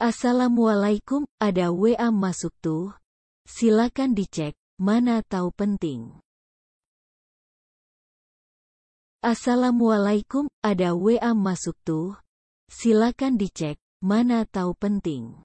Assalamualaikum, ada WA masuk tuh. Silakan dicek, mana tahu penting. Assalamualaikum, ada WA masuk tuh. Silakan dicek, mana tahu penting.